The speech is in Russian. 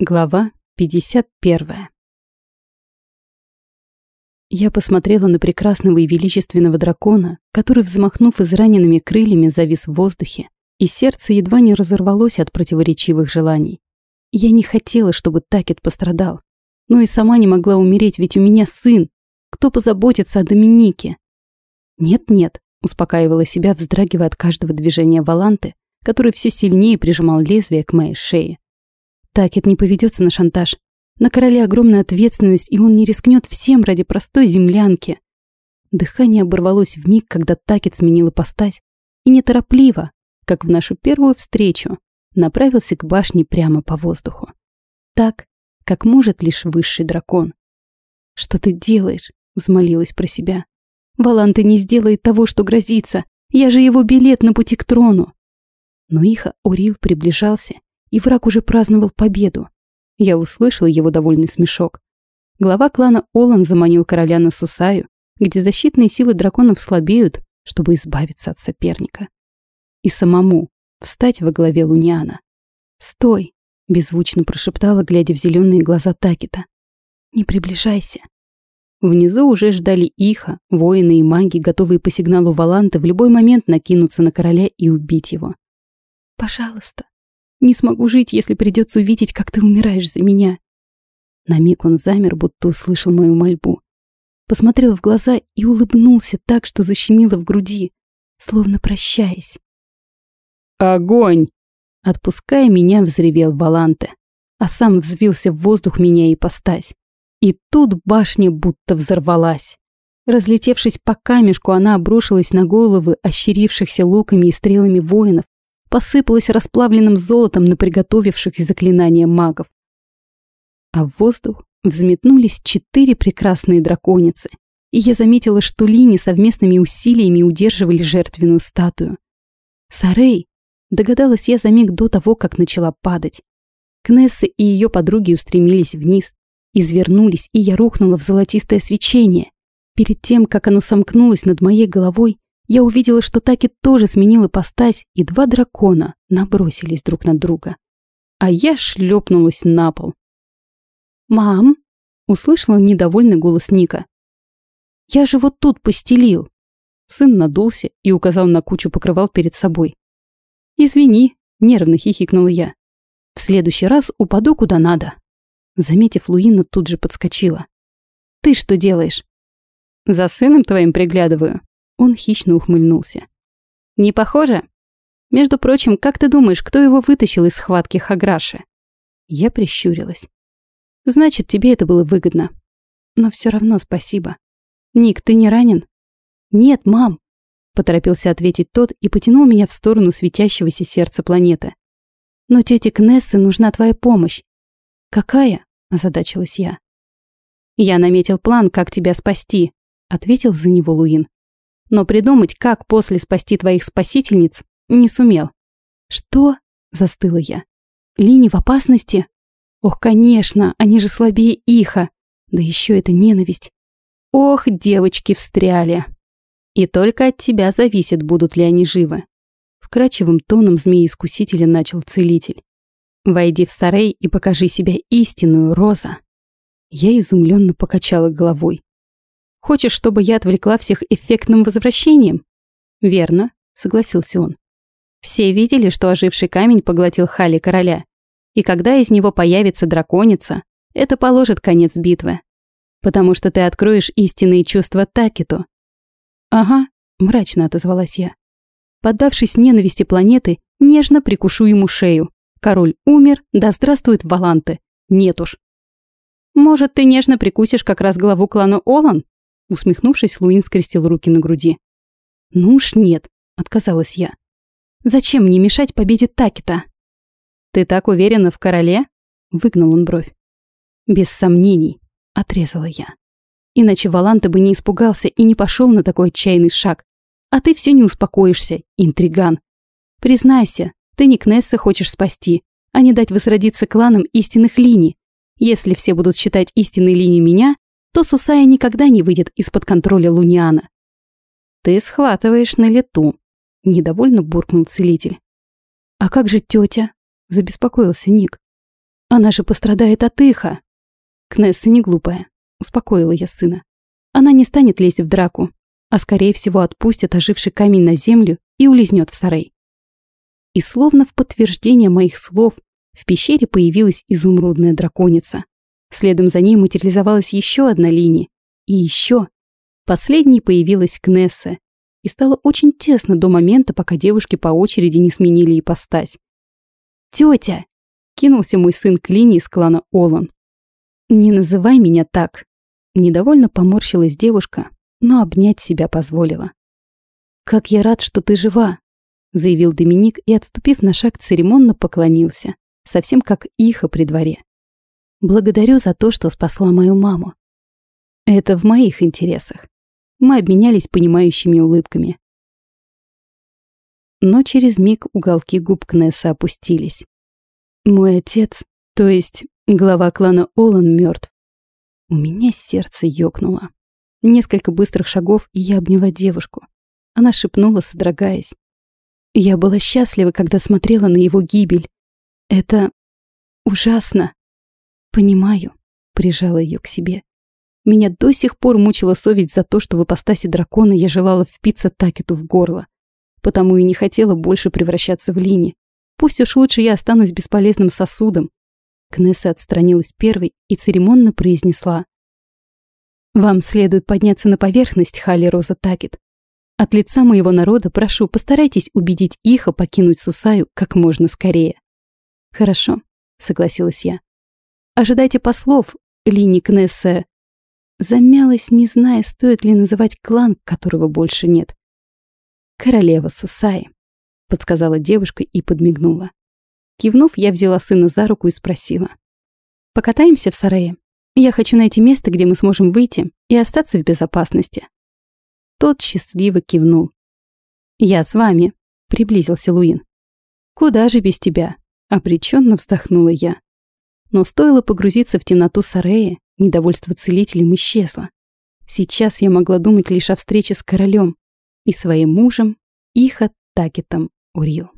Глава 51. Я посмотрела на прекрасного и величественного дракона, который, взмахнув израненными крыльями, завис в воздухе, и сердце едва не разорвалось от противоречивых желаний. Я не хотела, чтобы Такет пострадал, но и сама не могла умереть, ведь у меня сын. Кто позаботится о Доминике? Нет-нет, успокаивала себя, вздрагивая от каждого движения Валанты, который все сильнее прижимал лезвие к моей шее. Такет не поведется на шантаж. На короле огромная ответственность, и он не рискнет всем ради простой землянки. Дыхание оборвалось в миг, когда Такет сменил ипостась, и неторопливо, как в нашу первую встречу, направился к башне прямо по воздуху. Так, как может лишь высший дракон. «Что ты делаешь?» — взмолилась про себя. «Валанты не сделает того, что грозится. Я же его билет на пути к трону». Но Иха Орил приближался, и враг уже праздновал победу. Я услышала его довольный смешок. Глава клана Олан заманил короля на Сусаю, где защитные силы драконов слабеют, чтобы избавиться от соперника. И самому встать во главе Луниана. «Стой!» — беззвучно прошептала, глядя в зеленые глаза Такита. «Не приближайся!» Внизу уже ждали Иха, воины и маги, готовые по сигналу Валанта в любой момент накинуться на короля и убить его. «Пожалуйста, не смогу жить, если придется увидеть, как ты умираешь за меня». На миг он замер, будто услышал мою мольбу. Посмотрел в глаза и улыбнулся так, что защемило в груди, словно прощаясь. «Огонь!» Отпуская меня, взревел Валанте, а сам взвился в воздух меня и постась. И тут башня будто взорвалась. Разлетевшись по камешку, она обрушилась на головы ощерившихся луками и стрелами воинов, посыпалась расплавленным золотом на приготовивших заклинания магов. А в воздух взметнулись четыре прекрасные драконицы, и я заметила, что Лини совместными усилиями удерживали жертвенную статую. Сарей, догадалась я за миг до того, как начала падать. Кнесса и ее подруги устремились вниз, извернулись, и я рухнула в золотистое свечение. Перед тем, как оно сомкнулось над моей головой, я увидела, что Таки тоже сменил ипостась, и два дракона набросились друг на друга. А я шлепнулась на пол. «Мам!» — услышала недовольный голос Ника. «Я же вот тут постелил!» Сын надулся и указал на кучу покрывал перед собой. «Извини», — нервно хихикнула я. «В следующий раз упаду куда надо». Заметив Луина, тут же подскочила. «Ты что делаешь?» «За сыном твоим приглядываю», он хищно ухмыльнулся. «Не похоже? Между прочим, как ты думаешь, кто его вытащил из схватки Хаграши?» Я прищурилась. «Значит, тебе это было выгодно. Но все равно спасибо. Ник, ты не ранен?» «Нет, мам!» Поторопился ответить тот и потянул меня в сторону светящегося сердца планеты. «Но тете Кнессе нужна твоя помощь». «Какая?» – озадачилась я. «Я наметил план, как тебя спасти», – ответил за него Луин но придумать, как после спасти твоих спасительниц, не сумел. «Что?» – застыла я. «Лини в опасности?» «Ох, конечно, они же слабее Иха. Да еще это ненависть. Ох, девочки встряли. И только от тебя зависит, будут ли они живы». Вкрачивым тоном змеи-искусителя начал целитель. «Войди в сарей и покажи себя истинную, Роза». Я изумленно покачала головой. Хочешь, чтобы я отвлекла всех эффектным возвращением? Верно, согласился он. Все видели, что оживший камень поглотил Хали короля. И когда из него появится драконица, это положит конец битвы. Потому что ты откроешь истинные чувства Такиту. Ага, мрачно отозвалась я. Поддавшись ненависти планеты, нежно прикушу ему шею. Король умер, да здравствует Валанты. Нет уж. Может, ты нежно прикусишь как раз главу клана Олан? Усмехнувшись, Луин скрестил руки на груди. «Ну уж нет», — отказалась я. «Зачем мне мешать победе Такита?» «Ты так уверена в короле?» — выгнал он бровь. «Без сомнений», — отрезала я. «Иначе Валанта бы не испугался и не пошел на такой отчаянный шаг. А ты все не успокоишься, интриган. Признайся, ты не Кнесса хочешь спасти, а не дать возродиться кланам истинных линий. Если все будут считать истинной линией меня, то Сусая никогда не выйдет из-под контроля Луниана. «Ты схватываешь на лету», — недовольно буркнул целитель. «А как же тетя?» — забеспокоился Ник. Она же пострадает от иха. Кнесса не глупая, успокоила я сына. Она не станет лезть в драку, а скорее всего отпустит оживший камень на землю и улизнет в сарай. И словно в подтверждение моих слов в пещере появилась изумрудная драконица. Следом за ней материализовалась еще одна линия. И еще. Последней появилась Кнесса. И стало очень тесно до момента, пока девушки по очереди не сменили ипостась. «Тетя!» — кинулся мой сын к линии из клана Олан. «Не называй меня так!» Недовольно поморщилась девушка, но обнять себя позволила. «Как я рад, что ты жива!» — заявил Доминик и, отступив на шаг, церемонно поклонился, совсем как Иха при дворе. «Благодарю за то, что спасла мою маму. Это в моих интересах». Мы обменялись понимающими улыбками. Но через миг уголки губ Кнесса опустились. Мой отец, то есть глава клана Олан, мертв. У меня сердце ёкнуло. Несколько быстрых шагов, и я обняла девушку. Она шепнула, содрогаясь. Я была счастлива, когда смотрела на его гибель. Это ужасно. Понимаю, прижала ее к себе. Меня до сих пор мучила совесть за то, что в ипостаси дракона я желала впиться Такету в горло. Потому и не хотела больше превращаться в Лини. Пусть уж лучше я останусь бесполезным сосудом. Кнесса отстранилась первой и церемонно произнесла. «Вам следует подняться на поверхность, Хали Роза Такет. От лица моего народа прошу, постарайтесь убедить Иха покинуть Сусаю как можно скорее. Хорошо, согласилась я. Ожидайте послов, Лини Кнессе. Замялась, не зная, стоит ли называть клан, которого больше нет. Королева Сусаи, подсказала девушка и подмигнула. Кивнув, я взяла сына за руку и спросила. «Покатаемся в сарае? Я хочу найти место, где мы сможем выйти и остаться в безопасности». Тот счастливо кивнул. «Я с вами», — приблизился Луин. «Куда же без тебя?» — обреченно вздохнула я. Но стоило погрузиться в темноту Сарея, недовольство целителем исчезло. Сейчас я могла думать лишь о встрече с королем и своим мужем, Иха Такетом Урил.